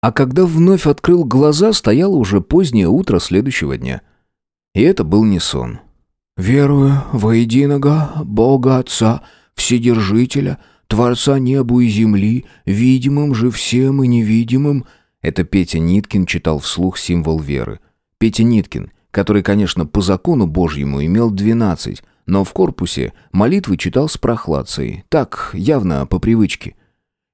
А когда вновь открыл глаза, стояло уже позднее утро следующего дня. И это был не сон. «Верую во единого Бога Отца, Вседержителя, Творца небу и земли, видимым же всем и невидимым». Это Петя Ниткин читал вслух символ веры. Петя Ниткин, который, конечно, по закону Божьему имел двенадцать, но в корпусе молитвы читал с прохладцей, так, явно по привычке.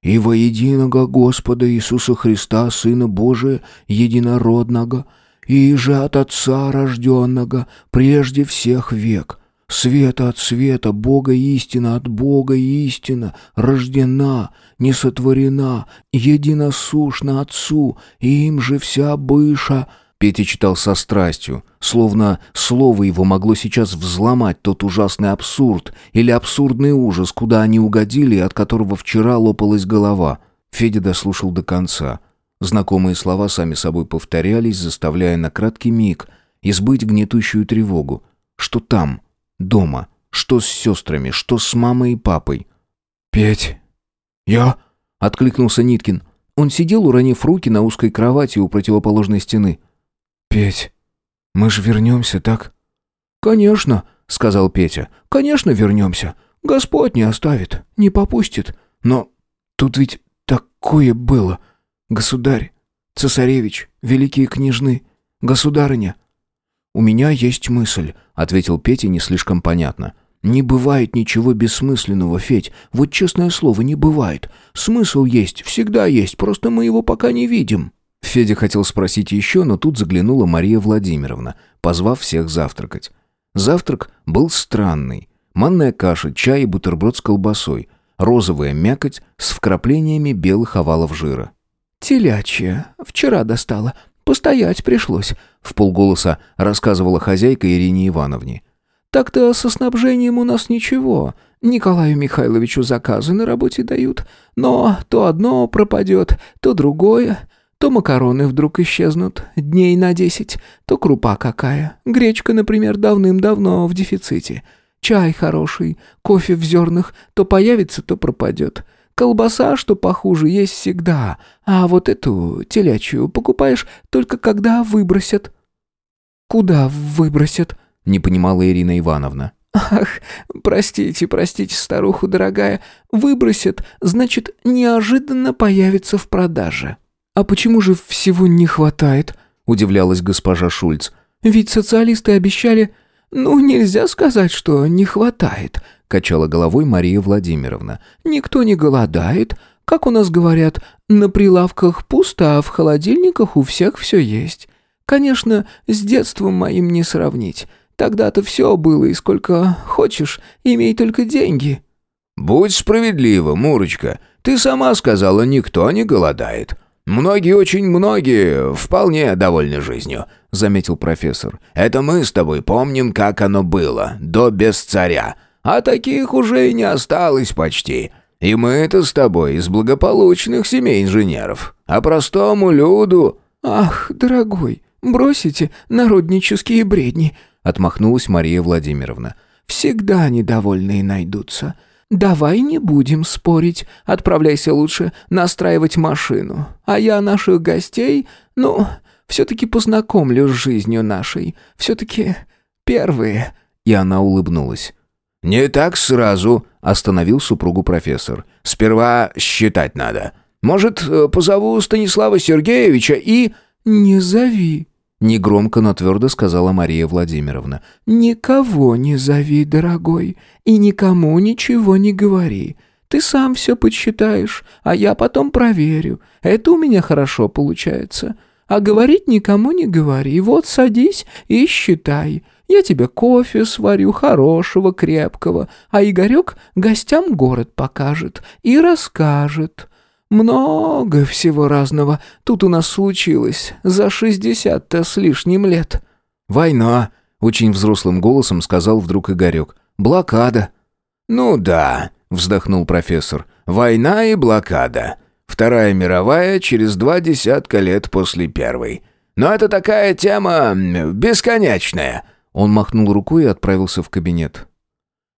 «И во единого Господа Иисуса Христа, Сына Божия, единородного, и же от Отца рожденного, прежде всех век, света от света, Бога истина от Бога истина, рождена, не сотворена, единосушна Отцу, и им же вся быша». Петя читал со страстью, словно слово его могло сейчас взломать тот ужасный абсурд или абсурдный ужас, куда они угодили от которого вчера лопалась голова. Федя дослушал до конца. Знакомые слова сами собой повторялись, заставляя на краткий миг избыть гнетущую тревогу. Что там, дома, что с сестрами, что с мамой и папой. «Петь, я?» — откликнулся Ниткин. Он сидел, уронив руки на узкой кровати у противоположной стены. «Петь, мы же вернемся, так?» «Конечно», — сказал Петя. «Конечно вернемся. Господь не оставит, не попустит. Но тут ведь такое было. Государь, цесаревич, великие княжны, государыня». «У меня есть мысль», — ответил Петя не слишком понятно. «Не бывает ничего бессмысленного, Федь. Вот честное слово, не бывает. Смысл есть, всегда есть, просто мы его пока не видим». Федя хотел спросить еще, но тут заглянула Мария Владимировна, позвав всех завтракать. Завтрак был странный. Манная каша, чай и бутерброд с колбасой. Розовая мякоть с вкраплениями белых овалов жира. «Телячья. Вчера достала. Постоять пришлось», — в полголоса рассказывала хозяйка Ирине Ивановне. «Так-то со снабжением у нас ничего. Николаю Михайловичу заказы на работе дают. Но то одно пропадет, то другое. То макароны вдруг исчезнут дней на десять, то крупа какая. Гречка, например, давным-давно в дефиците. Чай хороший, кофе в зернах то появится, то пропадет. Колбаса, что похуже, есть всегда, а вот эту телячью покупаешь только когда выбросят». «Куда выбросят?» — не понимала Ирина Ивановна. «Ах, простите, простите, старуху дорогая, выбросят, значит, неожиданно появится в продаже». «А почему же всего не хватает?» – удивлялась госпожа Шульц. «Ведь социалисты обещали...» «Ну, нельзя сказать, что не хватает», – качала головой Мария Владимировна. «Никто не голодает. Как у нас говорят, на прилавках пусто, а в холодильниках у всех все есть. Конечно, с детством моим не сравнить. Тогда-то все было, и сколько хочешь, имей только деньги». «Будь справедлива, Мурочка. Ты сама сказала, никто не голодает. «Многие, очень многие, вполне довольны жизнью», — заметил профессор. «Это мы с тобой помним, как оно было, до без царя. А таких уже и не осталось почти. И мы это с тобой из благополучных семей инженеров. А простому люду...» «Ах, дорогой, бросите народнические бредни», — отмахнулась Мария Владимировна. «Всегда недовольные найдутся. «Давай не будем спорить. Отправляйся лучше настраивать машину. А я наших гостей, ну, все-таки познакомлю с жизнью нашей. Все-таки первые». И она улыбнулась. «Не так сразу», — остановил супругу профессор. «Сперва считать надо. Может, э, позову Станислава Сергеевича и...» «Не зови», Негромко, но твердо сказала Мария Владимировна. «Никого не зови, дорогой, и никому ничего не говори. Ты сам все подсчитаешь, а я потом проверю. Это у меня хорошо получается. А говорить никому не говори. Вот садись и считай. Я тебе кофе сварю, хорошего, крепкого, а Игорек гостям город покажет и расскажет». Много всего разного тут у нас случилось за шестьдесят-то с лишним лет». «Война», — очень взрослым голосом сказал вдруг Игорек. «Блокада». «Ну да», — вздохнул профессор. «Война и блокада. Вторая мировая через два десятка лет после первой. Но это такая тема бесконечная». Он махнул рукой и отправился в кабинет.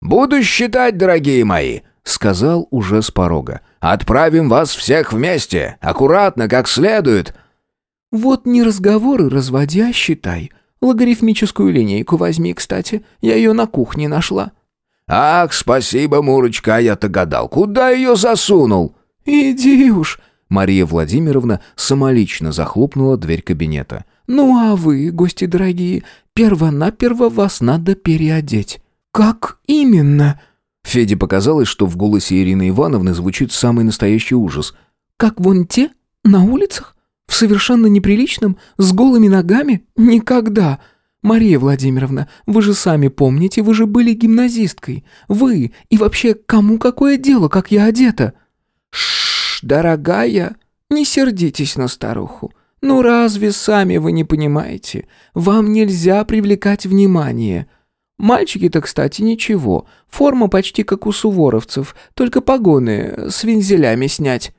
«Буду считать, дорогие мои», сказал уже с порога. «Отправим вас всех вместе, аккуратно, как следует». «Вот не разговоры разводи, а считай. Логарифмическую линейку возьми, кстати. Я ее на кухне нашла». «Ах, спасибо, Мурочка, я-то гадал, куда ее засунул?» «Иди уж!» Мария Владимировна самолично захлопнула дверь кабинета. «Ну а вы, гости дорогие, перво-наперво вас надо переодеть». «Как именно?» Феде показалось, что в голосе Ирины Ивановны звучит самый настоящий ужас. «Как вон те? На улицах? В совершенно неприличном? С голыми ногами? Никогда!» «Мария Владимировна, вы же сами помните, вы же были гимназисткой. Вы и вообще кому какое дело, как я одета?» «Шш, дорогая, не сердитесь на старуху. Ну разве сами вы не понимаете? Вам нельзя привлекать внимание. Мальчики-то, кстати, ничего. Форма почти как у суворовцев, только погоны с вензелями снять».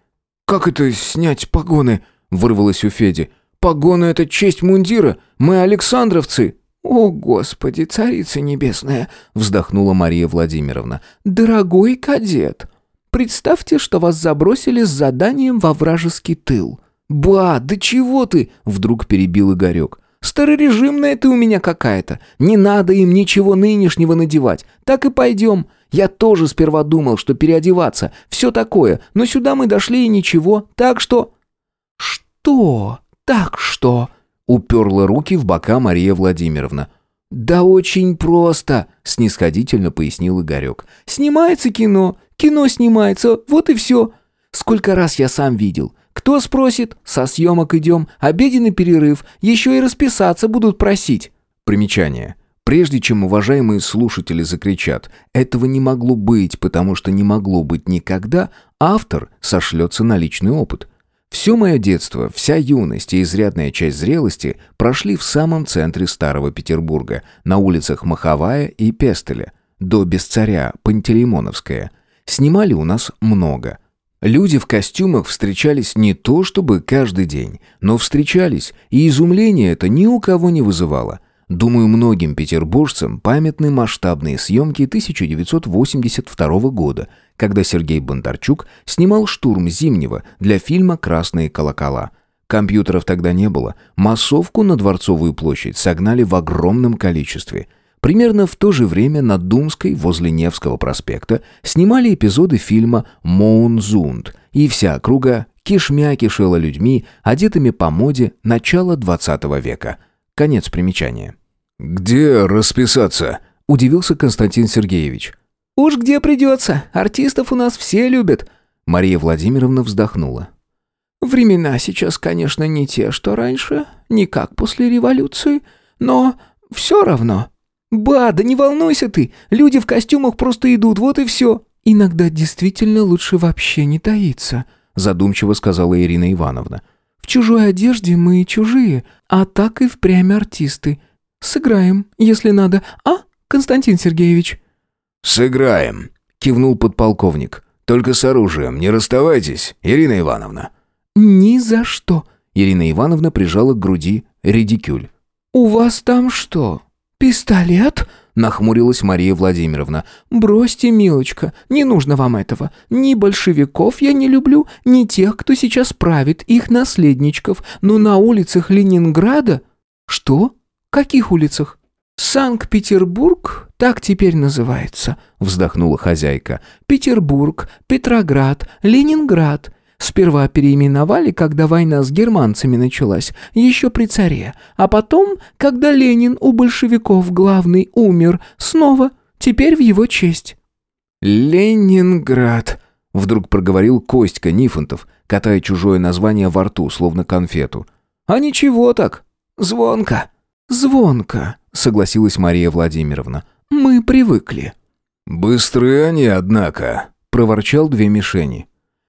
«Как это снять погоны?» — вырвалось у Феди. «Погоны — это честь мундира. Мы Александровцы». «О, Господи, Царица Небесная!» — вздохнула Мария Владимировна. «Дорогой кадет, представьте, что вас забросили с заданием во вражеский тыл». «Ба, да чего ты?» — вдруг перебил Игорек. «Старорежимная ты у меня какая-то. Не надо им ничего нынешнего надевать. Так и пойдем. Я тоже сперва думал, что переодеваться. Все такое. Но сюда мы дошли и ничего. Так что...» «Что? Так что?» Уперла руки в бока Мария Владимировна. «Да очень просто», — снисходительно пояснил Игорек. «Снимается кино, кино снимается, вот и все. Сколько раз я сам видел. Кто спросит, со съемок идем, обеденный перерыв, еще и расписаться будут просить». Примечание. Прежде чем уважаемые слушатели закричат «этого не могло быть, потому что не могло быть никогда», автор сошлется на личный опыт – все мое детство, вся юность и изрядная часть зрелости прошли в самом центре Старого Петербурга, на улицах Маховая и Пестеля, до Бесцаря, Пантелеймоновская. Снимали у нас много. Люди в костюмах встречались не то чтобы каждый день, но встречались, и изумление это ни у кого не вызывало. Думаю, многим петербуржцам памятны масштабные съемки 1982 года, когда Сергей Бондарчук снимал «Штурм Зимнего» для фильма «Красные колокола». Компьютеров тогда не было, массовку на Дворцовую площадь согнали в огромном количестве. Примерно в то же время на Думской, возле Невского проспекта, снимали эпизоды фильма «Моунзунд», и вся округа кишмя кишела людьми, одетыми по моде начала 20 века – Конец примечания. «Где расписаться?» – удивился Константин Сергеевич. «Уж где придется. Артистов у нас все любят». Мария Владимировна вздохнула. «Времена сейчас, конечно, не те, что раньше, не как после революции, но все равно. Ба, да не волнуйся ты, люди в костюмах просто идут, вот и все». «Иногда действительно лучше вообще не таиться», задумчиво сказала Ирина Ивановна. В чужой одежде мы чужие, а так и впрямь артисты. Сыграем, если надо. А, Константин Сергеевич?» «Сыграем», — кивнул подполковник. «Только с оружием не расставайтесь, Ирина Ивановна». «Ни за что», — Ирина Ивановна прижала к груди редикюль. «У вас там что, пистолет?» нахмурилась Мария Владимировна. «Бросьте, милочка, не нужно вам этого. Ни большевиков я не люблю, ни тех, кто сейчас правит, их наследничков. Но на улицах Ленинграда...» «Что? Каких улицах?» «Санкт-Петербург, так теперь называется», — вздохнула хозяйка. «Петербург, Петроград, Ленинград. Сперва переименовали, когда война с германцами началась, еще при царе, а потом, когда Ленин у большевиков главный умер, снова, теперь в его честь». «Ленинград», — вдруг проговорил Костька Нифонтов, катая чужое название во рту, словно конфету. «А ничего так, звонко». «Звонко», — согласилась Мария Владимировна. «Мы привыкли». «Быстрые они, однако», — проворчал две мишени.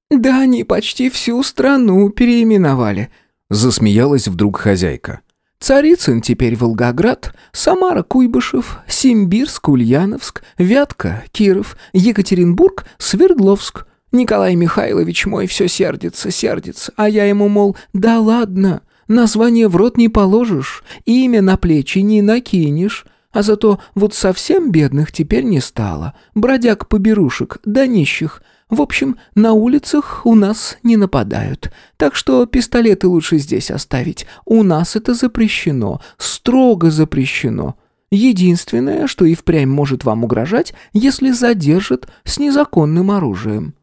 «Да они почти всю страну переименовали», — засмеялась вдруг хозяйка. «Царицын теперь Волгоград, Самара Куйбышев, Симбирск, Ульяновск, Вятка, Киров, Екатеринбург, Свердловск. Николай Михайлович мой все сердится, сердится, а я ему, мол, да ладно, название в рот не положишь, имя на плечи не накинешь». А зато вот совсем бедных теперь не стало. Бродяг-поберушек, да нищих. В общем, на улицах у нас не нападают. Так что пистолеты лучше здесь оставить. У нас это запрещено. Строго запрещено. Единственное, что и впрямь может вам угрожать, если задержат с незаконным оружием.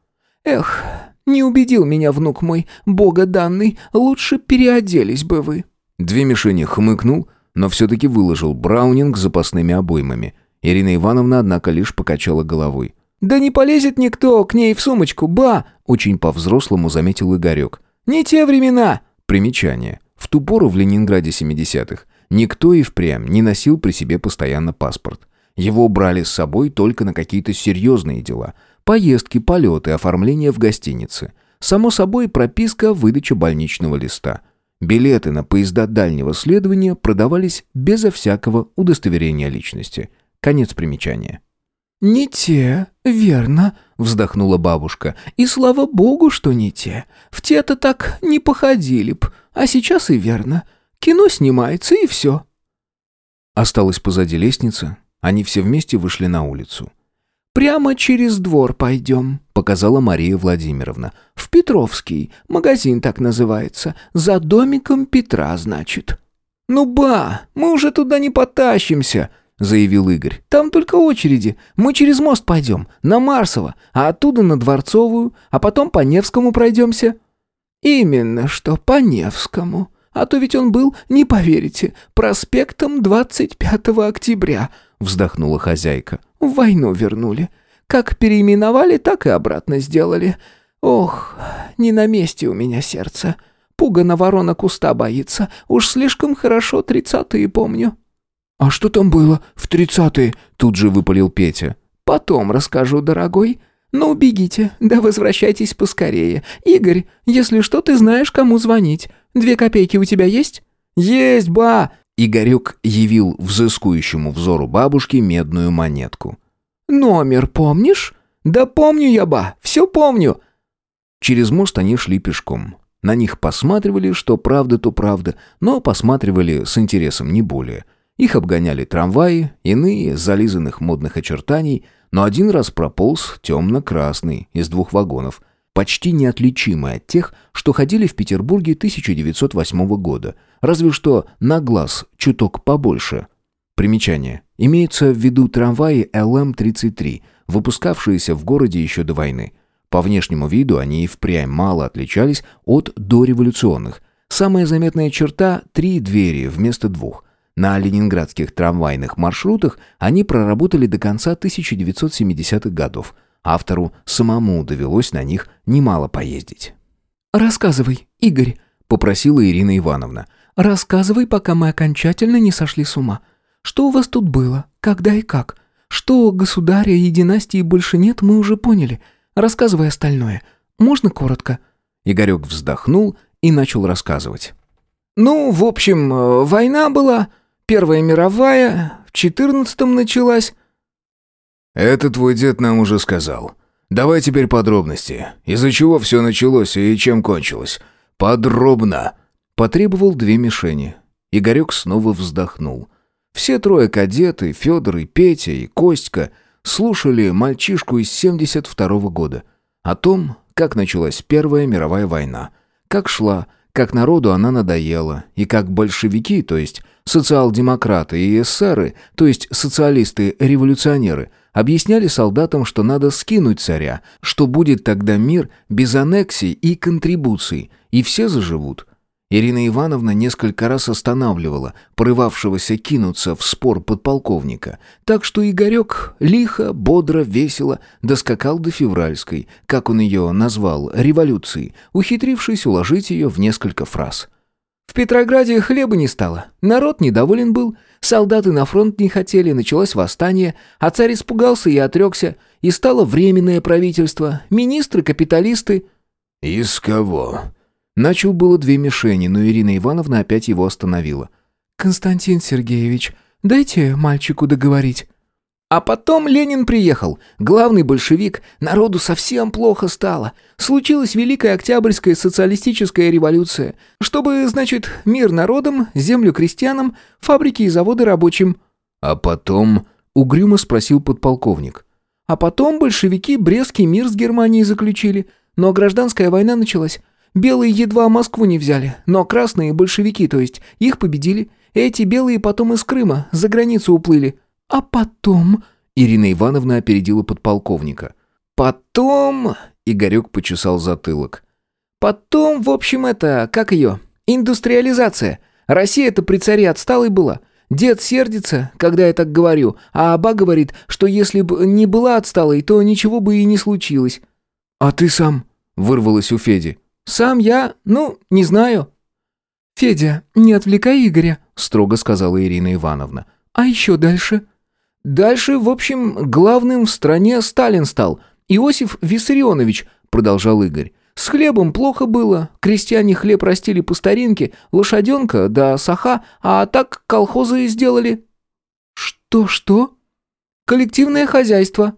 Эх, не убедил меня внук мой, бога данный, лучше переоделись бы вы». Две мишени хмыкнул, но все-таки выложил Браунинг запасными обоймами. Ирина Ивановна, однако, лишь покачала головой. «Да не полезет никто к ней в сумочку, ба!» Очень по-взрослому заметил Игорек. «Не те времена!» Примечание. В ту пору в Ленинграде 70-х никто и впрямь не носил при себе постоянно паспорт. Его брали с собой только на какие-то серьезные дела. Поездки, полеты, оформление в гостинице. Само собой, прописка, выдача больничного листа – Билеты на поезда дальнего следования продавались безо всякого удостоверения личности. Конец примечания. «Не те, верно», — вздохнула бабушка. «И слава богу, что не те. В те-то так не походили б. А сейчас и верно. Кино снимается, и все». Осталась позади лестница. Они все вместе вышли на улицу. «Прямо через двор пойдем», — показала Мария Владимировна. «В Петровский. Магазин так называется. За домиком Петра, значит». «Ну ба, мы уже туда не потащимся», — заявил Игорь. «Там только очереди. Мы через мост пойдем, на Марсово, а оттуда на Дворцовую, а потом по Невскому пройдемся». «Именно что по Невскому. А то ведь он был, не поверите, проспектом 25 октября», — вздохнула хозяйка. В войну вернули. Как переименовали, так и обратно сделали. Ох, не на месте у меня сердце. Пугана ворона куста боится. Уж слишком хорошо тридцатые помню». «А что там было в тридцатые?» Тут же выпалил Петя. «Потом расскажу, дорогой. Ну, бегите, да возвращайтесь поскорее. Игорь, если что, ты знаешь, кому звонить. Две копейки у тебя есть?» «Есть, ба!» Игорек явил взыскующему взору бабушки медную монетку. «Номер помнишь?» «Да помню я, ба, все помню!» Через мост они шли пешком. На них посматривали, что правда, то правда, но посматривали с интересом не более. Их обгоняли трамваи, иные, зализанных модных очертаний, но один раз прополз темно-красный из двух вагонов – почти неотличимы от тех, что ходили в Петербурге 1908 года, разве что на глаз чуток побольше. Примечание. Имеется в виду трамваи ЛМ-33, выпускавшиеся в городе еще до войны. По внешнему виду они и впрямь мало отличались от дореволюционных. Самая заметная черта – три двери вместо двух. На ленинградских трамвайных маршрутах они проработали до конца 1970-х годов – Автору самому довелось на них немало поездить. «Рассказывай, Игорь», — попросила Ирина Ивановна. «Рассказывай, пока мы окончательно не сошли с ума. Что у вас тут было? Когда и как? Что государя и династии больше нет, мы уже поняли. Рассказывай остальное. Можно коротко?» Игорек вздохнул и начал рассказывать. «Ну, в общем, э, война была, Первая мировая, в четырнадцатом началась». «Это твой дед нам уже сказал. Давай теперь подробности. Из-за чего все началось и чем кончилось? Подробно!» Потребовал две мишени. Игорек снова вздохнул. Все трое кадеты, Федор и Петя и Костька, слушали мальчишку из 72 -го года. О том, как началась Первая мировая война, как шла, как народу она надоела, и как большевики, то есть социал-демократы и эсеры, то есть социалисты-революционеры – Объясняли солдатам, что надо скинуть царя, что будет тогда мир без аннексий и контрибуций, и все заживут. Ирина Ивановна несколько раз останавливала порывавшегося кинуться в спор подполковника, так что Игорек лихо, бодро, весело доскакал до февральской, как он ее назвал, революции, ухитрившись уложить ее в несколько фраз. В Петрограде хлеба не стало. Народ недоволен был. Солдаты на фронт не хотели, началось восстание, а царь испугался и отрекся, и стало временное правительство, министры, капиталисты. «Из кого?» Начал было две мишени, но Ирина Ивановна опять его остановила. «Константин Сергеевич, дайте мальчику договорить». А потом Ленин приехал, главный большевик, народу совсем плохо стало. Случилась Великая Октябрьская социалистическая революция, чтобы, значит, мир народам, землю крестьянам, фабрики и заводы рабочим. «А потом...» — угрюмо спросил подполковник. «А потом большевики Брестский мир с Германией заключили, но гражданская война началась. Белые едва Москву не взяли, но красные, большевики, то есть, их победили. Эти белые потом из Крыма за границу уплыли. А потом...» Ирина Ивановна опередила подполковника. «Потом...» — Игорек почесал затылок. «Потом, в общем, это... Как ее? Индустриализация. Россия-то при царе отсталой была. Дед сердится, когда я так говорю, а Аба говорит, что если бы не была отсталой, то ничего бы и не случилось». «А ты сам?» — вырвалось у Феди. «Сам я? Ну, не знаю». «Федя, не отвлекай Игоря», — строго сказала Ирина Ивановна. «А еще дальше?» «Дальше, в общем, главным в стране Сталин стал. Иосиф Виссарионович», — продолжал Игорь. «С хлебом плохо было. Крестьяне хлеб растили по старинке, лошаденка да саха, а так колхозы сделали». «Что-что?» «Коллективное хозяйство».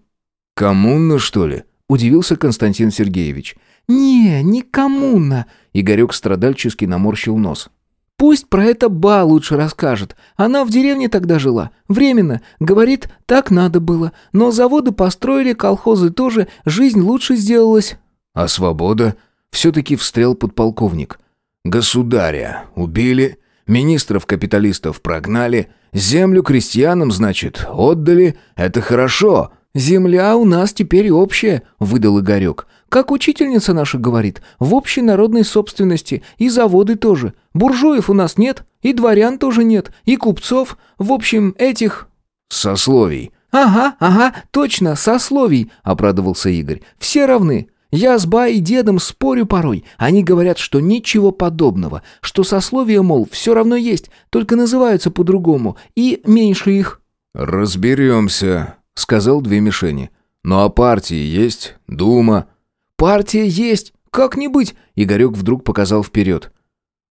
«Коммуна, что ли?» — удивился Константин Сергеевич. «Не, не коммуна», — Игорек страдальчески наморщил нос. «Пусть про это Ба лучше расскажет. Она в деревне тогда жила. Временно. Говорит, так надо было. Но заводы построили, колхозы тоже, жизнь лучше сделалась». «А свобода?» — все-таки встрял подполковник. «Государя убили, министров-капиталистов прогнали, землю крестьянам, значит, отдали. Это хорошо». «Земля у нас теперь общая», — выдал Игорек. «Как учительница наша говорит, в общей народной собственности, и заводы тоже. Буржуев у нас нет, и дворян тоже нет, и купцов, в общем, этих...» «Сословий». «Ага, ага, точно, сословий», — обрадовался Игорь. «Все равны. Я с Ба и дедом спорю порой. Они говорят, что ничего подобного, что сословия, мол, все равно есть, только называются по-другому, и меньше их». «Разберемся», — сказал две мишени. «Ну а партии есть? Дума?» «Партия есть! Как не быть?» Игорек вдруг показал вперед.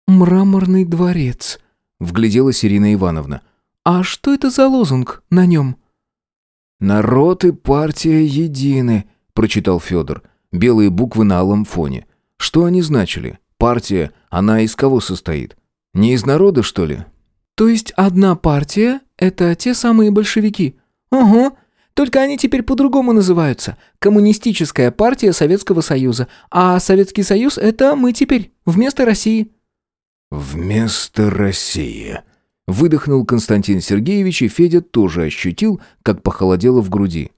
«Мраморный дворец», — вгляделась Ирина Ивановна. «А что это за лозунг на нем?» «Народ и партия едины», — прочитал Федор. Белые буквы на алом фоне. Что они значили? Партия, она из кого состоит? Не из народа, что ли? «То есть одна партия — это те самые большевики?» «Угу. Только они теперь по-другому называются. Коммунистическая партия Советского Союза. А Советский Союз — это мы теперь, вместо России». «Вместо России», — выдохнул Константин Сергеевич, и Федя тоже ощутил, как похолодело в груди.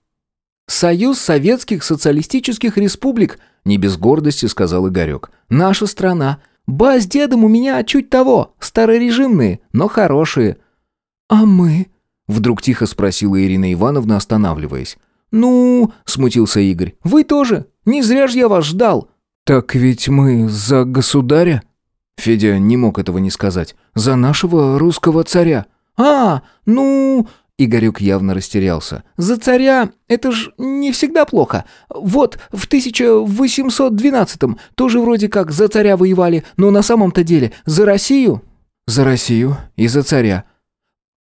«Союз Советских Социалистических Республик», — не без гордости сказал Игорек. «Наша страна. Ба с дедом у меня чуть того, старорежимные, но хорошие». «А мы?» Вдруг тихо спросила Ирина Ивановна, останавливаясь. «Ну...» — смутился Игорь. «Вы тоже? Не зря же я вас ждал». «Так ведь мы за государя?» Федя не мог этого не сказать. «За нашего русского царя». «А, ну...» Игорек явно растерялся. «За царя это ж не всегда плохо. Вот, в 1812-м тоже вроде как за царя воевали, но на самом-то деле за Россию...» «За Россию и за царя»,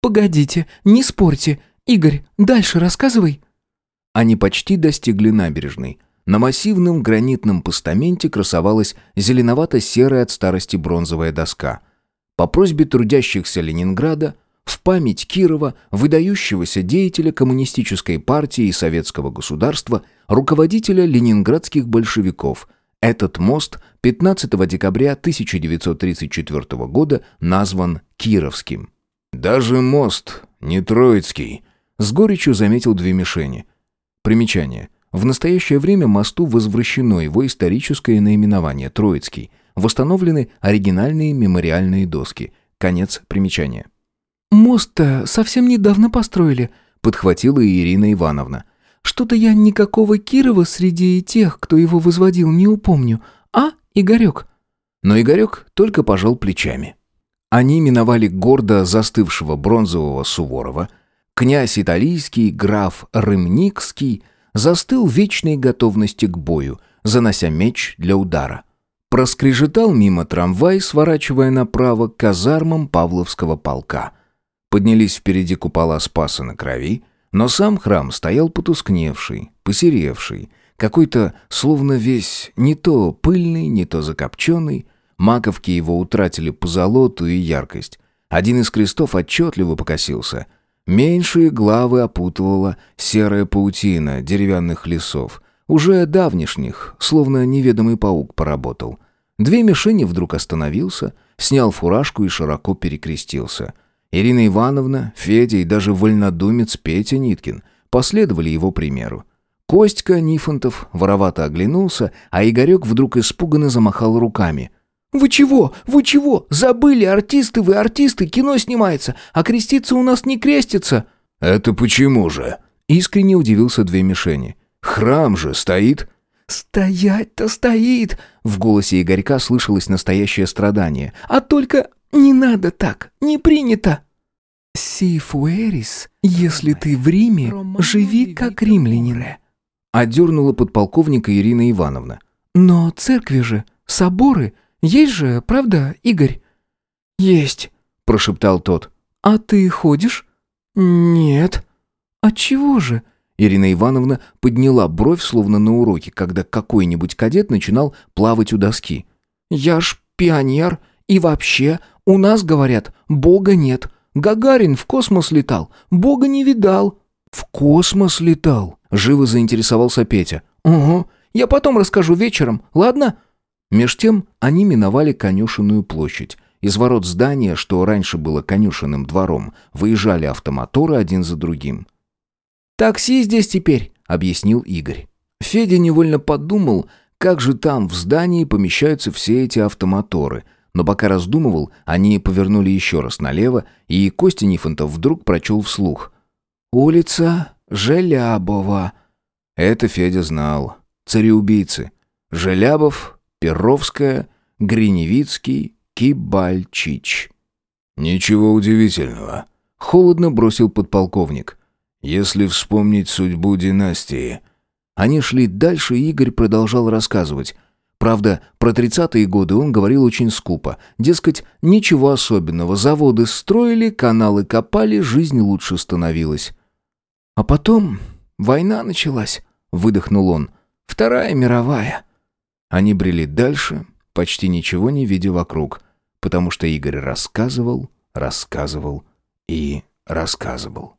«Погодите, не спорьте. Игорь, дальше рассказывай». Они почти достигли набережной. На массивном гранитном постаменте красовалась зеленовато-серая от старости бронзовая доска. По просьбе трудящихся Ленинграда в память Кирова, выдающегося деятеля коммунистической партии и советского государства, руководителя ленинградских большевиков, этот мост 15 декабря 1934 года назван Кировским. «Даже мост не Троицкий», — с горечью заметил две мишени. Примечание. В настоящее время мосту возвращено его историческое наименование Троицкий. Восстановлены оригинальные мемориальные доски. Конец примечания. «Мост-то совсем недавно построили», — подхватила Ирина Ивановна. «Что-то я никакого Кирова среди тех, кто его возводил, не упомню. А, Игорек?» Но Игорек только пожал плечами. Они миновали гордо застывшего бронзового Суворова. Князь италийский, граф Рымникский, застыл в вечной готовности к бою, занося меч для удара. Проскрежетал мимо трамвай, сворачивая направо к казармам Павловского полка. Поднялись впереди купола Спаса на крови, но сам храм стоял потускневший, посеревший, какой-то словно весь не то пыльный, не то закопченный, Маковки его утратили позолоту и яркость. Один из крестов отчетливо покосился. Меньшие главы опутывала серая паутина деревянных лесов, уже давнишних, словно неведомый паук поработал. Две мишени вдруг остановился, снял фуражку и широко перекрестился. Ирина Ивановна, Федя и даже вольнодумец Петя Ниткин последовали его примеру. Костька Нифонтов воровато оглянулся, а Игорек вдруг испуганно замахал руками – «Вы чего? Вы чего? Забыли, артисты вы, артисты, кино снимается, а креститься у нас не крестится!» «Это почему же?» Искренне удивился две мишени. «Храм же стоит!» «Стоять-то стоит!» В голосе Игорька слышалось настоящее страдание. «А только не надо так, не принято!» «Си фуэрис, если ты в Риме, живи как римлянин!» Одернула подполковника Ирина Ивановна. «Но церкви же, соборы, есть же, правда, Игорь?» «Есть», — прошептал тот. «А ты ходишь?» «Нет». «Отчего же?» Ирина Ивановна подняла бровь, словно на уроке, когда какой-нибудь кадет начинал плавать у доски. «Я ж пионер, и вообще, у нас, говорят, Бога нет. Гагарин в космос летал, Бога не видал». «В космос летал?» — живо заинтересовался Петя. «Угу, я потом расскажу вечером, ладно?» Меж тем они миновали конюшенную площадь. Из ворот здания, что раньше было конюшенным двором, выезжали автомоторы один за другим. «Такси здесь теперь», — объяснил Игорь. Федя невольно подумал, как же там в здании помещаются все эти автомоторы. Но пока раздумывал, они повернули еще раз налево, и Костя Нифонтов вдруг прочел вслух. «Улица Желябова». Это Федя знал. Цареубийцы. Желябов Перовская, Гриневицкий, Кибальчич. «Ничего удивительного», — холодно бросил подполковник. «Если вспомнить судьбу династии...» Они шли дальше, и Игорь продолжал рассказывать. Правда, про тридцатые годы он говорил очень скупо. Дескать, ничего особенного. Заводы строили, каналы копали, жизнь лучше становилась. «А потом война началась», — выдохнул он. «Вторая мировая». Они брели дальше, почти ничего не видя вокруг, потому что Игорь рассказывал, рассказывал и рассказывал.